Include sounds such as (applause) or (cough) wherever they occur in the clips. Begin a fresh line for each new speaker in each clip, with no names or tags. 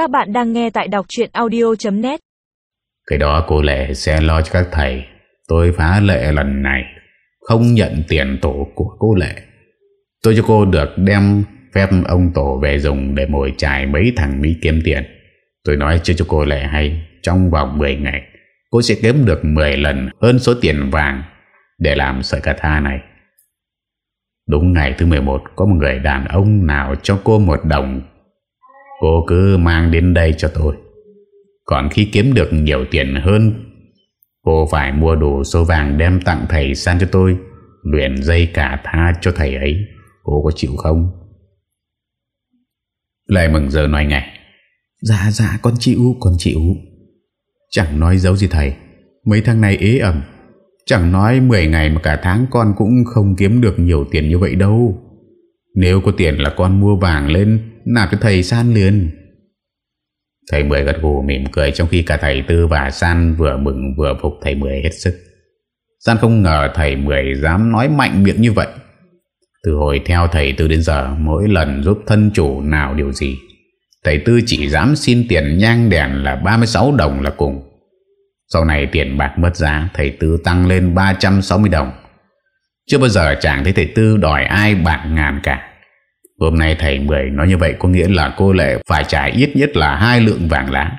Các bạn đang nghe tại đọc chuyện audio.net
Cái đó cô Lệ sẽ lo cho các thầy. Tôi phá lệ lần này, Không nhận tiền tổ của cô Lệ. Tôi cho cô được đem phép ông tổ về dùng Để mồi trải mấy thằng Mỹ kiếm tiền. Tôi nói chưa cho cô Lệ hay, Trong vòng 10 ngày, Cô sẽ kiếm được 10 lần hơn số tiền vàng Để làm sợi cà tha này. Đúng ngày thứ 11 Có một người đàn ông nào cho cô một đồng Cô cứ mang đến đây cho tôi. Còn khi kiếm được nhiều tiền hơn Cô phải mua đủ số vàng đem tặng thầy san cho tôi Luyện dây cả tha cho thầy ấy. Cô có chịu không? Lại mừng giờ nói ngay.
Dạ dạ con chịu con chịu. Chẳng nói dấu gì thầy. Mấy tháng này ế ẩm. Chẳng nói 10 ngày mà cả tháng con cũng không kiếm được nhiều tiền như vậy đâu. Nếu có tiền là con mua vàng lên Nạp cho thầy San liền.
Thầy Mười gật gù mỉm cười Trong khi cả thầy Tư và San vừa mừng vừa phục thầy Mười hết sức. San không ngờ thầy Mười dám nói mạnh miệng như vậy. Từ hồi theo thầy Tư đến giờ, Mỗi lần giúp thân chủ nào điều gì, Thầy Tư chỉ dám xin tiền nhang đèn là 36 đồng là cùng. Sau này tiền bạc mất giá, Thầy Tư tăng lên 360 đồng. Chưa bao giờ chẳng thấy thầy Tư đòi ai bạc ngàn cả. Hôm nay thầy Mười nói như vậy có nghĩa là cô Lệ phải trả ít nhất là hai lượng vàng lá.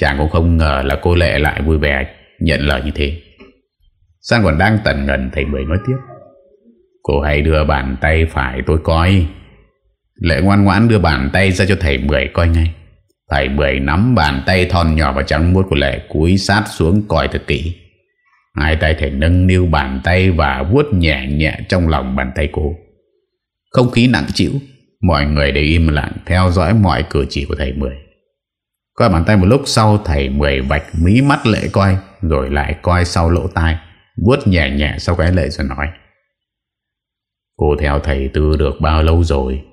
Chàng cũng không ngờ là cô Lệ lại vui vẻ nhận lời như thế. Sang còn đang tần ngần, thầy Mười nói tiếp. Cô hãy đưa bàn tay phải tôi coi. Lệ ngoan ngoãn đưa bàn tay ra cho thầy Mười coi ngay. Thầy Mười nắm bàn tay thon nhỏ và trắng muốt của Lệ, cúi sát xuống coi thật kỹ. Hai tay thầy nâng niu bàn tay và vuốt nhẹ nhẹ trong lòng bàn tay cô. Không khí nặng chịu Mọi người đều im lặng Theo dõi mọi cử chỉ của thầy Mười. Coi bàn tay một lúc sau Thầy Mười vạch mí mắt lệ coi Rồi lại coi sau lỗ tai vuốt nhẹ nhẹ sau cái lệ rồi nói. Cô theo thầy Tư được bao lâu rồi?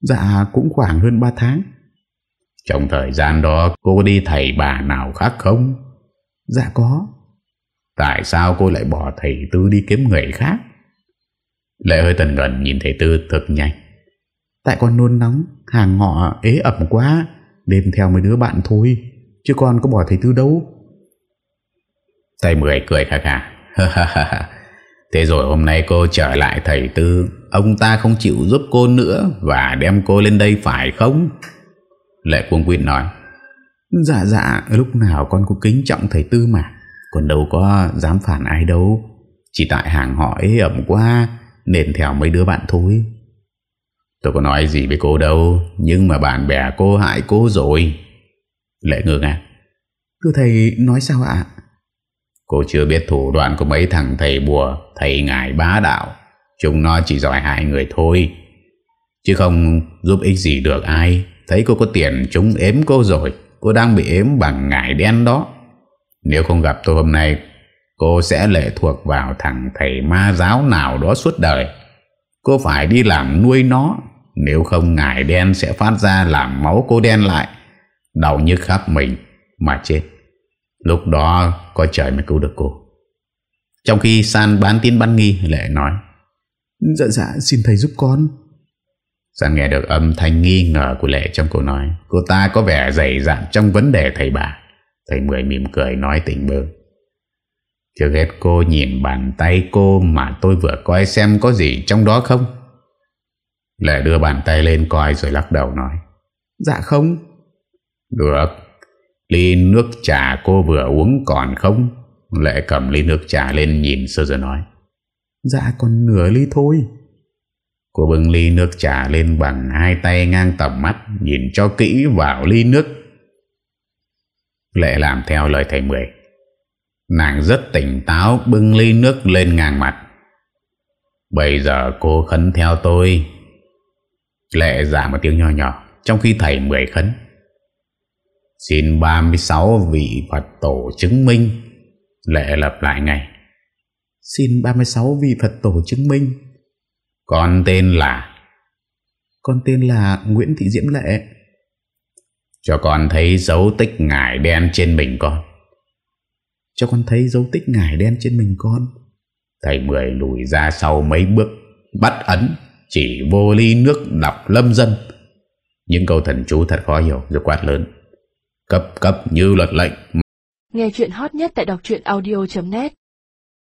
Dạ cũng khoảng hơn 3 tháng.
Trong thời gian đó cô có đi thầy bà nào khác không?
Dạ có.
Tại sao cô lại bỏ thầy Tư đi kiếm người khác Lệ hơi tần gần nhìn thầy Tư thật nhanh.
Tại con nôn nóng Hàng họ ế ẩm quá Đêm theo mấy đứa bạn thôi Chứ con có bỏ thầy Tư đâu.
Thầy Mười cười khà khà. (laughs) Thế rồi hôm nay cô trở lại thầy Tư. Ông ta không chịu giúp cô nữa Và đem cô lên đây phải không? Lệ quân quyết nói.
Dạ dạ Lúc nào con cũng kính trọng thầy Tư mà. Còn đâu có dám phản ai đâu. Chỉ tại hàng họ ế ẩm quá nên theo mấy đứa bạn thôi.
Tôi có nói gì với cô đâu Nhưng mà bạn bè cô hại cô rồi. Lệ ngược à?
Thưa thầy nói sao ạ?
Cô chưa biết thủ đoạn của mấy thằng thầy bùa Thầy ngài bá đạo. Chúng nó chỉ giỏi hại người thôi. Chứ không giúp ích gì được ai. Thấy cô có tiền chúng ếm cô rồi. Cô đang bị ếm bằng ngải đen đó. Nếu không gặp tôi hôm nay Cô sẽ lệ thuộc vào thằng thầy ma giáo nào đó suốt đời. Cô phải đi làm nuôi nó. Nếu không ngải đen sẽ phát ra làm máu cô đen lại. Đau nhức khắp mình mà chết. Lúc đó có trời mới cứu được cô. Trong khi San bán tin bán nghi Lệ nói
Dạ dạ xin thầy giúp con.
San nghe được âm thanh nghi ngờ của Lệ trong câu nói Cô ta có vẻ dày dặn trong vấn đề thầy bà. Thầy Mười mỉm cười nói tỉnh bơ Trước hết cô nhìn bàn tay cô mà tôi vừa coi xem có gì trong đó không? Lệ đưa bàn tay lên coi rồi lắc đầu nói.
Dạ không.
Được. Ly nước trà cô vừa uống còn không? Lệ cầm ly nước trà lên nhìn sơ rồi nói.
Dạ còn nửa ly thôi.
Cô bưng ly nước trà lên bằng hai tay ngang tầm mắt nhìn cho kỹ vào ly nước. Lệ làm theo lời thầy Mười. Nàng rất tỉnh táo bưng ly nước lên ngang mặt. Bây giờ cô khấn theo tôi. Lệ giả một tiếng nhỏ nhỏ Trong khi thầy mười khấn. Xin 36 vị Phật tổ chứng minh. Lệ lập lại ngay.
Xin 36 vị Phật tổ chứng minh.
Con tên là?
Con tên là Nguyễn Thị Diễm Lệ.
Cho con thấy dấu tích ngải đen trên mình con
cho con thấy dấu tích ngải đen trên mình con.
Thầy Mười lùi ra sau mấy bước Bắt ấn Chỉ vô ly nước đọc lâm dân. Những câu thần chú thật khó hiểu rồi quát lớn. Cấp cấp như luật lệnh.
Nghe chuyện hot nhất tại đọc audio.net